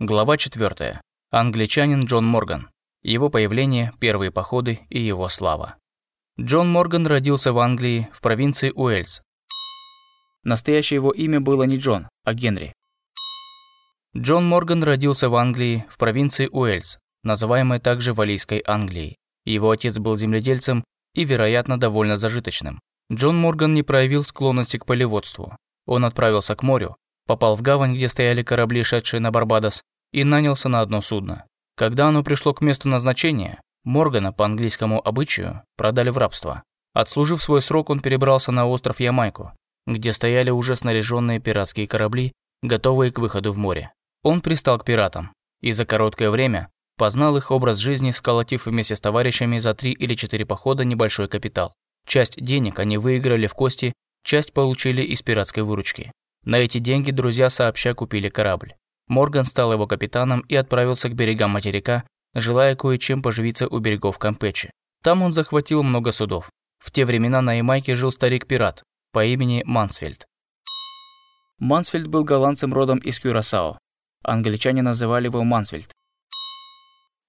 Глава 4. Англичанин Джон Морган. Его появление, первые походы и его слава. Джон Морган родился в Англии, в провинции Уэльс. Настоящее его имя было не Джон, а Генри. Джон Морган родился в Англии, в провинции Уэльс, называемой также Валийской Англией. Его отец был земледельцем и, вероятно, довольно зажиточным. Джон Морган не проявил склонности к полеводству. Он отправился к морю, попал в гавань, где стояли корабли, шедшие на Барбадос, и нанялся на одно судно. Когда оно пришло к месту назначения, Моргана по английскому обычаю продали в рабство. Отслужив свой срок, он перебрался на остров Ямайку, где стояли уже снаряженные пиратские корабли, готовые к выходу в море. Он пристал к пиратам и за короткое время познал их образ жизни, сколотив вместе с товарищами за три или четыре похода небольшой капитал. Часть денег они выиграли в кости, часть получили из пиратской выручки. На эти деньги друзья сообща купили корабль. Морган стал его капитаном и отправился к берегам материка, желая кое-чем поживиться у берегов Кампечи. Там он захватил много судов. В те времена на Ямайке жил старик-пират по имени Мансфельд. Мансфельд был голландцем родом из Кюрасао. Англичане называли его Мансфельд.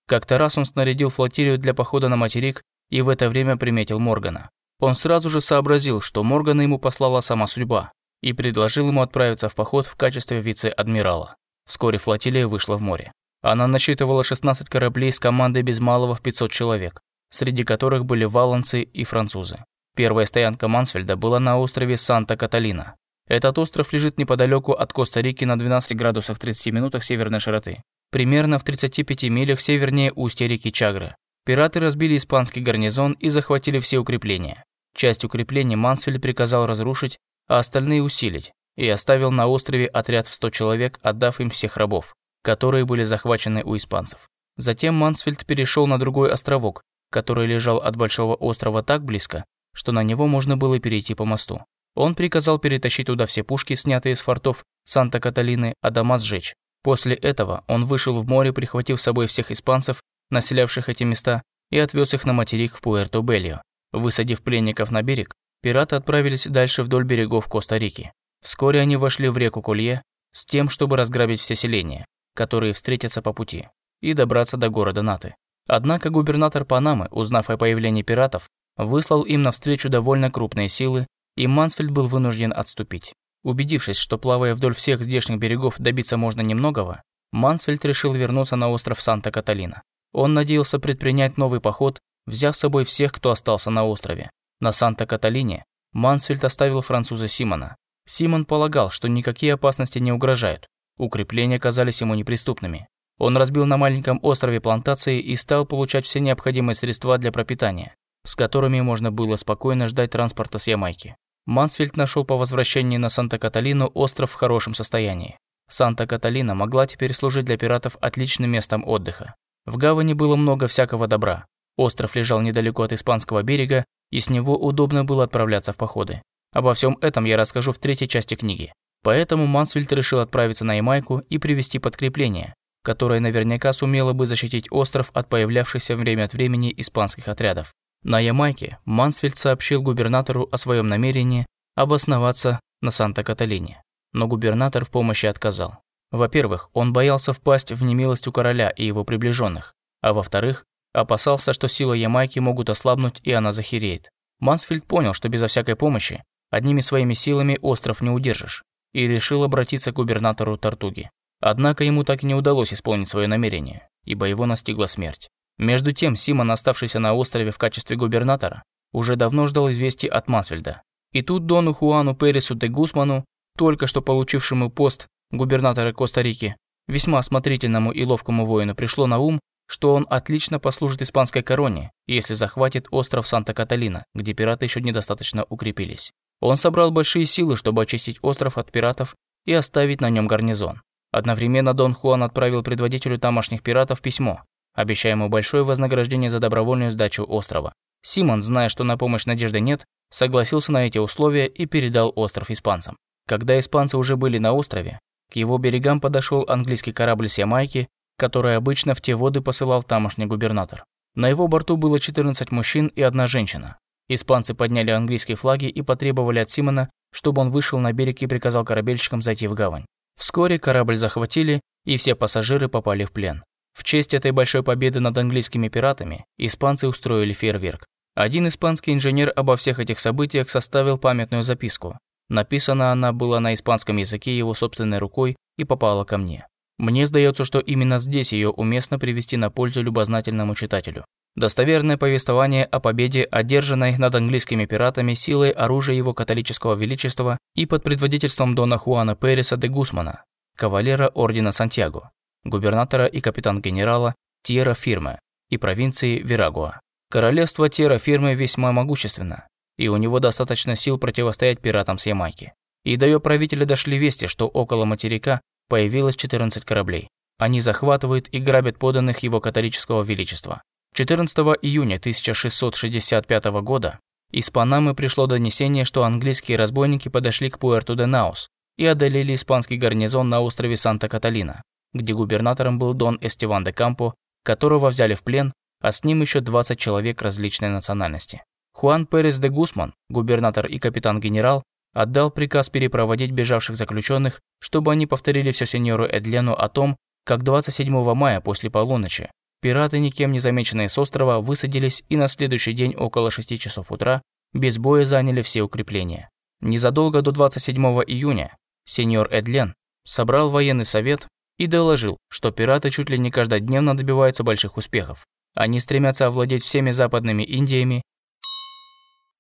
Как-то раз он снарядил флотилию для похода на материк и в это время приметил Моргана. Он сразу же сообразил, что Моргана ему послала сама судьба, и предложил ему отправиться в поход в качестве вице-адмирала. Вскоре флотилия вышла в море. Она насчитывала 16 кораблей с командой без малого в 500 человек, среди которых были валанцы и французы. Первая стоянка Мансфельда была на острове Санта-Каталина. Этот остров лежит неподалеку от Коста-Рики на 12 градусах 30 минутах северной широты, примерно в 35 милях севернее устья реки Чагры. Пираты разбили испанский гарнизон и захватили все укрепления. Часть укреплений Мансфельд приказал разрушить, а остальные усилить, и оставил на острове отряд в 100 человек, отдав им всех рабов, которые были захвачены у испанцев. Затем Мансфельд перешел на другой островок, который лежал от большого острова так близко, что на него можно было перейти по мосту. Он приказал перетащить туда все пушки, снятые с фортов Санта-Каталины, а дома сжечь. После этого он вышел в море, прихватив с собой всех испанцев, населявших эти места, и отвез их на материк в Пуэрто-Бельо. Высадив пленников на берег, пираты отправились дальше вдоль берегов Коста-Рики. Вскоре они вошли в реку Колье с тем, чтобы разграбить все селения, которые встретятся по пути, и добраться до города Наты. Однако губернатор Панамы, узнав о появлении пиратов, выслал им навстречу довольно крупные силы, и Мансфельд был вынужден отступить. Убедившись, что плавая вдоль всех здешних берегов добиться можно немногого, Мансфельд решил вернуться на остров Санта-Каталина. Он надеялся предпринять новый поход, взяв с собой всех, кто остался на острове. На Санта-Каталине Мансфельд оставил француза Симона, Симон полагал, что никакие опасности не угрожают. Укрепления казались ему неприступными. Он разбил на маленьком острове плантации и стал получать все необходимые средства для пропитания, с которыми можно было спокойно ждать транспорта с Ямайки. Мансфельд нашел по возвращении на Санта-Каталину остров в хорошем состоянии. Санта-Каталина могла теперь служить для пиратов отличным местом отдыха. В гавани было много всякого добра. Остров лежал недалеко от испанского берега, и с него удобно было отправляться в походы. Обо всем этом я расскажу в третьей части книги. Поэтому Мансфельд решил отправиться на Ямайку и привести подкрепление, которое наверняка сумело бы защитить остров от появлявшихся время от времени испанских отрядов. На Ямайке Мансфельд сообщил губернатору о своем намерении обосноваться на Санта-Каталине, но губернатор в помощи отказал. Во-первых, он боялся впасть в немилость у короля и его приближенных, а во-вторых, опасался, что силы Ямайки могут ослабнуть и она захереет. Мансфельд понял, что безо всякой помощи Одними своими силами остров не удержишь, и решил обратиться к губернатору Тартуги. Однако ему так и не удалось исполнить свое намерение, ибо его настигла смерть. Между тем, Симон, оставшийся на острове в качестве губернатора, уже давно ждал известий от Масфельда. И тут Дону Хуану Пересу де Гусману, только что получившему пост губернатора Коста-Рики, весьма осмотрительному и ловкому воину пришло на ум, что он отлично послужит испанской короне, если захватит остров Санта-Каталина, где пираты еще недостаточно укрепились. Он собрал большие силы, чтобы очистить остров от пиратов и оставить на нем гарнизон. Одновременно Дон Хуан отправил предводителю тамошних пиратов письмо, обещая ему большое вознаграждение за добровольную сдачу острова. Симон, зная, что на помощь надежды нет, согласился на эти условия и передал остров испанцам. Когда испанцы уже были на острове, к его берегам подошел английский корабль с Ямайки, который обычно в те воды посылал тамошний губернатор. На его борту было 14 мужчин и одна женщина. Испанцы подняли английские флаги и потребовали от Симона, чтобы он вышел на берег и приказал корабельщикам зайти в гавань. Вскоре корабль захватили, и все пассажиры попали в плен. В честь этой большой победы над английскими пиратами испанцы устроили фейерверк. Один испанский инженер обо всех этих событиях составил памятную записку. Написана она была на испанском языке его собственной рукой и попала ко мне. Мне сдается, что именно здесь ее уместно привести на пользу любознательному читателю. Достоверное повествование о победе, одержанной над английскими пиратами силой оружия его католического величества и под предводительством Дона Хуана Переса де Гусмана, кавалера ордена Сантьяго, губернатора и капитан-генерала Тьера Фирме и провинции Верагуа. Королевство Тьера Фирме весьма могущественно, и у него достаточно сил противостоять пиратам с Ямайки. И до ее правителя дошли вести, что около материка появилось 14 кораблей. Они захватывают и грабят поданных его католического величества. 14 июня 1665 года из Панамы пришло донесение, что английские разбойники подошли к Пуэрто-де-Наус и одолели испанский гарнизон на острове Санта-Каталина, где губернатором был Дон Эстиван де Кампо, которого взяли в плен, а с ним еще 20 человек различной национальности. Хуан Перес де Гусман, губернатор и капитан-генерал, отдал приказ перепроводить бежавших заключенных, чтобы они повторили все сеньору Эдлену о том, как 27 мая после полуночи Пираты, никем не замеченные с острова, высадились и на следующий день около 6 часов утра без боя заняли все укрепления. Незадолго до 27 июня сеньор Эдлен собрал военный совет и доложил, что пираты чуть ли не каждодневно добиваются больших успехов. Они стремятся овладеть всеми западными Индиями.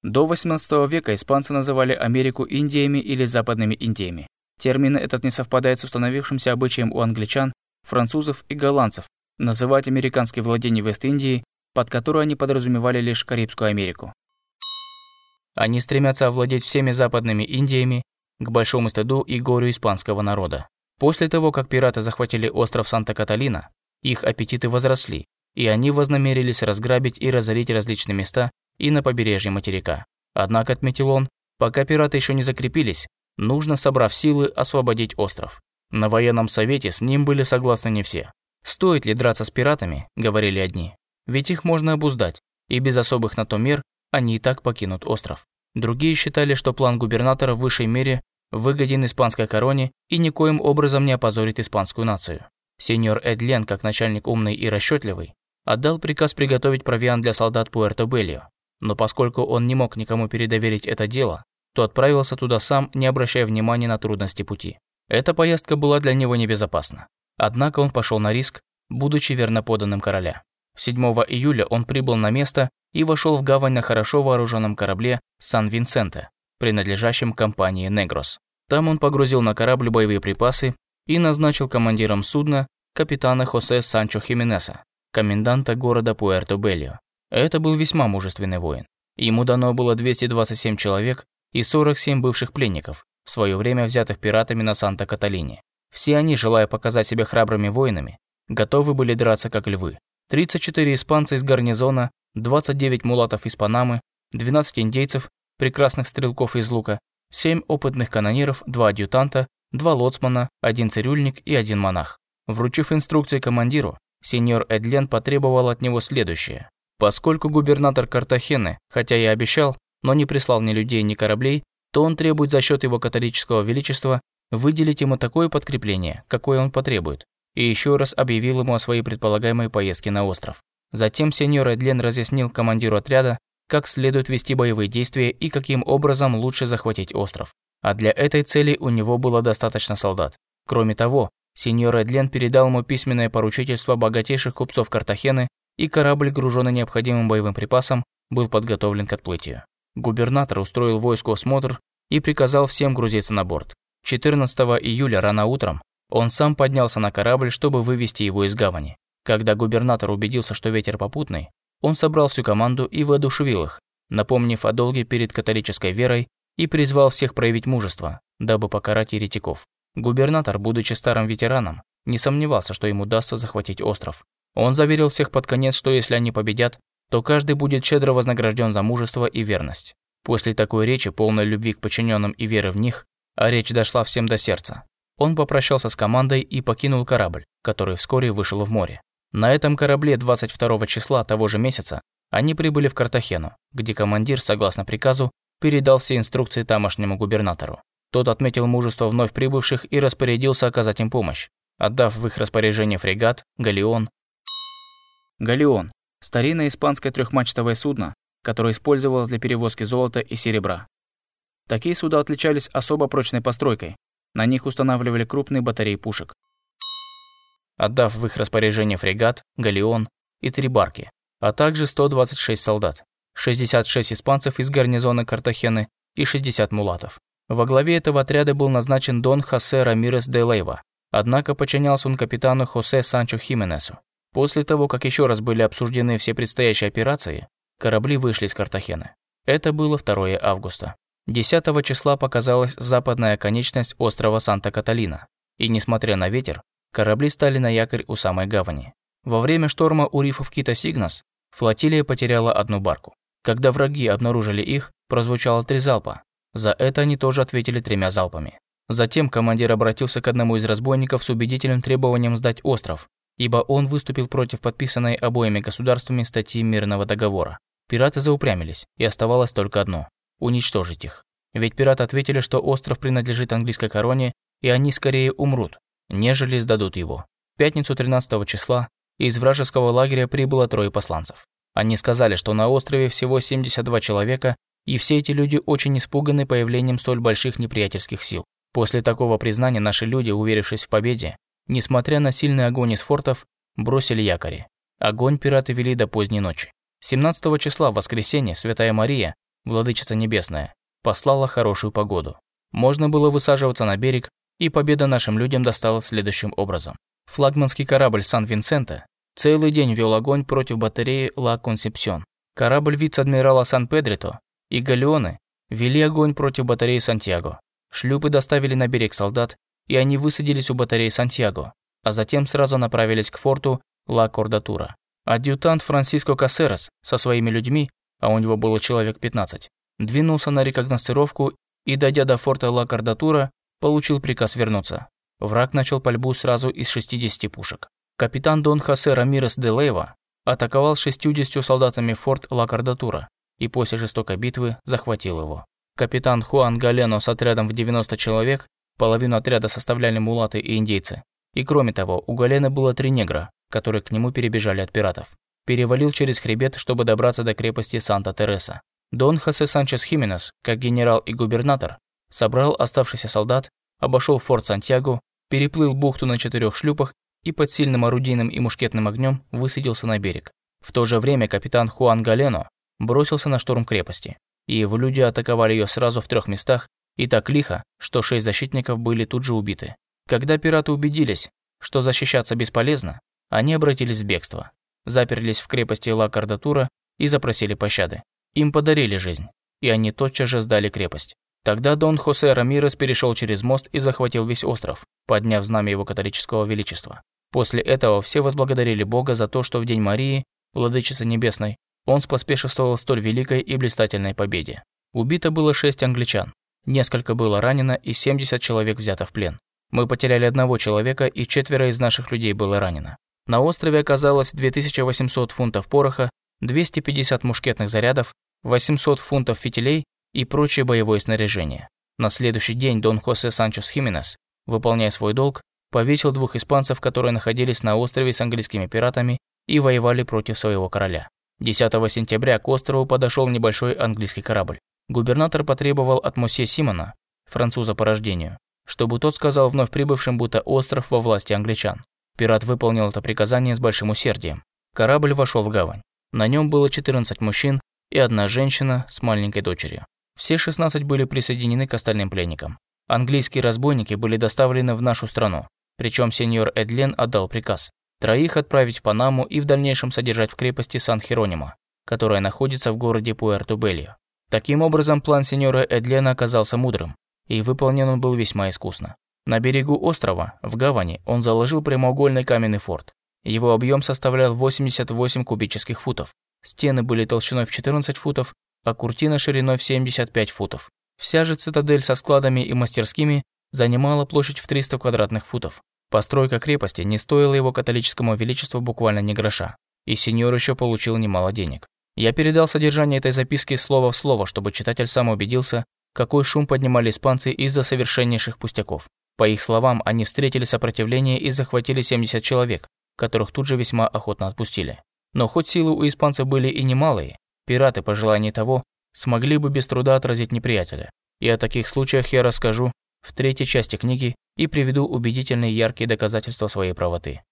До 18 века испанцы называли Америку Индиями или Западными Индиями. Термин этот не совпадает с установившимся обычаем у англичан, французов и голландцев, называть американские владения Вест-Индии, под которую они подразумевали лишь Карибскую Америку. Они стремятся овладеть всеми западными Индиями, к большому стыду и горю испанского народа. После того, как пираты захватили остров Санта-Каталина, их аппетиты возросли, и они вознамерились разграбить и разорить различные места и на побережье материка. Однако, отметил он, пока пираты еще не закрепились, нужно, собрав силы, освободить остров. На военном совете с ним были согласны не все. Стоит ли драться с пиратами, говорили одни, ведь их можно обуздать, и без особых на то мер они и так покинут остров. Другие считали, что план губернатора в высшей мере выгоден испанской короне и никоим образом не опозорит испанскую нацию. Сеньор Эдлен, как начальник умный и расчетливый, отдал приказ приготовить провиант для солдат Пуэрто-Беллио, но поскольку он не мог никому передоверить это дело, то отправился туда сам, не обращая внимания на трудности пути. Эта поездка была для него небезопасна. Однако он пошел на риск, будучи верноподанным короля. 7 июля он прибыл на место и вошел в гавань на хорошо вооруженном корабле Сан-Винсенте, принадлежащем компании «Негрос». Там он погрузил на корабль боевые припасы и назначил командиром судна капитана Хосе Санчо Хименеса, коменданта города Пуэрто-Бельо. Это был весьма мужественный воин. Ему дано было 227 человек и 47 бывших пленников, в свое время взятых пиратами на Санта-Каталине. Все они, желая показать себя храбрыми воинами, готовы были драться как львы. 34 испанца из гарнизона, 29 мулатов из Панамы, 12 индейцев, прекрасных стрелков из лука, 7 опытных канониров, 2 адъютанта, 2 лоцмана, 1 цирюльник и 1 монах. Вручив инструкции командиру, сеньор Эдлен потребовал от него следующее. Поскольку губернатор Картахены, хотя и обещал, но не прислал ни людей, ни кораблей, то он требует за счет его католического величества выделить ему такое подкрепление, какое он потребует, и еще раз объявил ему о своей предполагаемой поездке на остров. Затем сеньор Эдлен разъяснил командиру отряда, как следует вести боевые действия и каким образом лучше захватить остров. А для этой цели у него было достаточно солдат. Кроме того, сеньор Эдлен передал ему письменное поручительство богатейших купцов Картахены, и корабль, груженный необходимым боевым припасом, был подготовлен к отплытию. Губернатор устроил войску осмотр и приказал всем грузиться на борт. 14 июля рано утром он сам поднялся на корабль, чтобы вывести его из гавани. Когда губернатор убедился, что ветер попутный, он собрал всю команду и воодушевил их, напомнив о долге перед католической верой и призвал всех проявить мужество, дабы покарать еретиков. Губернатор, будучи старым ветераном, не сомневался, что ему удастся захватить остров. Он заверил всех под конец, что если они победят, то каждый будет щедро вознагражден за мужество и верность. После такой речи, полной любви к подчиненным и веры в них, а речь дошла всем до сердца. Он попрощался с командой и покинул корабль, который вскоре вышел в море. На этом корабле 22 числа того же месяца они прибыли в Картахену, где командир, согласно приказу, передал все инструкции тамошнему губернатору. Тот отметил мужество вновь прибывших и распорядился оказать им помощь, отдав в их распоряжение фрегат, галеон. Галеон – старинное испанское трехмачтовое судно, которое использовалось для перевозки золота и серебра. Такие суда отличались особо прочной постройкой. На них устанавливали крупные батареи пушек. Отдав в их распоряжение фрегат, галеон и три барки, а также 126 солдат, 66 испанцев из гарнизона Картахены и 60 мулатов. Во главе этого отряда был назначен Дон Хосе Рамирес де Лейва, однако подчинялся он капитану Хосе Санчо Хименесу. После того, как еще раз были обсуждены все предстоящие операции, корабли вышли из Картахены. Это было 2 августа. 10 числа показалась западная конечность острова Санта-Каталина, и, несмотря на ветер, корабли стали на якорь у самой гавани. Во время шторма у рифов Кита Сигнас флотилия потеряла одну барку. Когда враги обнаружили их, прозвучало три залпа. За это они тоже ответили тремя залпами. Затем командир обратился к одному из разбойников с убедительным требованием сдать остров, ибо он выступил против подписанной обоими государствами статьи мирного договора. Пираты заупрямились, и оставалось только одно – уничтожить их. Ведь пираты ответили, что остров принадлежит английской короне, и они скорее умрут, нежели сдадут его. В пятницу 13 числа из вражеского лагеря прибыло трое посланцев. Они сказали, что на острове всего 72 человека, и все эти люди очень испуганы появлением столь больших неприятельских сил. После такого признания наши люди, уверившись в победе, несмотря на сильный огонь из фортов, бросили якори. Огонь пираты вели до поздней ночи. 17 числа в воскресенье Святая Мария, Владычица Небесная, послала хорошую погоду. Можно было высаживаться на берег, и победа нашим людям досталась следующим образом. Флагманский корабль Сан-Винсента целый день вел огонь против батареи Ла Консепсион. Корабль вице-адмирала Сан-Педрито и галеоны вели огонь против батареи Сантьяго. Шлюпы доставили на берег солдат, и они высадились у батареи Сантьяго, а затем сразу направились к форту Ла Кордатура. Адъютант Франсиско Кассерас со своими людьми, а у него было человек 15, двинулся на рекогносцировку и, дойдя до форта Ла Кордатура, получил приказ вернуться. Враг начал пальбу сразу из 60 пушек. Капитан Дон Хосе Рамирес де Лейва атаковал 60 солдатами форт Ла Кардатура и после жестокой битвы захватил его. Капитан Хуан Галено с отрядом в 90 человек, половину отряда составляли мулаты и индейцы. И кроме того, у Галена было три негра, которые к нему перебежали от пиратов. Перевалил через хребет, чтобы добраться до крепости Санта-Тереса. Дон Хосе Санчес Хименес, как генерал и губернатор, собрал оставшихся солдат, обошел форт Сантьяго, переплыл бухту на четырех шлюпах и под сильным орудийным и мушкетным огнем высадился на берег. В то же время капитан Хуан Галено бросился на штурм крепости, и его люди атаковали ее сразу в трех местах и так лихо, что шесть защитников были тут же убиты. Когда пираты убедились, что защищаться бесполезно, они обратились в бегство, заперлись в крепости Ла Кардатура и запросили пощады. Им подарили жизнь, и они тотчас же сдали крепость. Тогда Дон Хосе Рамирес перешел через мост и захватил весь остров, подняв знамя его католического величества. После этого все возблагодарили Бога за то, что в День Марии, Владычицы Небесной, он споспешествовал столь великой и блистательной победе. Убито было шесть англичан, несколько было ранено и 70 человек взято в плен. Мы потеряли одного человека и четверо из наших людей было ранено. На острове оказалось 2800 фунтов пороха, 250 мушкетных зарядов, 800 фунтов фитилей и прочее боевое снаряжение. На следующий день Дон Хосе Санчос Хименес, выполняя свой долг, повесил двух испанцев, которые находились на острове с английскими пиратами и воевали против своего короля. 10 сентября к острову подошел небольшой английский корабль. Губернатор потребовал от Мосье Симона, француза по рождению, чтобы тот сказал вновь прибывшим, будто остров во власти англичан. Пират выполнил это приказание с большим усердием. Корабль вошел в гавань. На нем было 14 мужчин и одна женщина с маленькой дочерью. Все 16 были присоединены к остальным пленникам. Английские разбойники были доставлены в нашу страну, причем сеньор Эдлен отдал приказ троих отправить в Панаму и в дальнейшем содержать в крепости Сан-Херонима, которая находится в городе Пуэрто-Бельо. Таким образом, план сеньора Эдлена оказался мудрым, и выполнен он был весьма искусно. На берегу острова, в гавани, он заложил прямоугольный каменный форт. Его объем составлял 88 кубических футов. Стены были толщиной в 14 футов, а куртина шириной в 75 футов. Вся же цитадель со складами и мастерскими занимала площадь в 300 квадратных футов. Постройка крепости не стоила его католическому величеству буквально ни гроша, и сеньор еще получил немало денег. Я передал содержание этой записки слово в слово, чтобы читатель сам убедился, какой шум поднимали испанцы из-за совершеннейших пустяков. По их словам, они встретили сопротивление и захватили 70 человек, которых тут же весьма охотно отпустили. Но хоть силы у испанцев были и немалые, пираты, по желанию того, смогли бы без труда отразить неприятеля. И о таких случаях я расскажу в третьей части книги и приведу убедительные яркие доказательства своей правоты.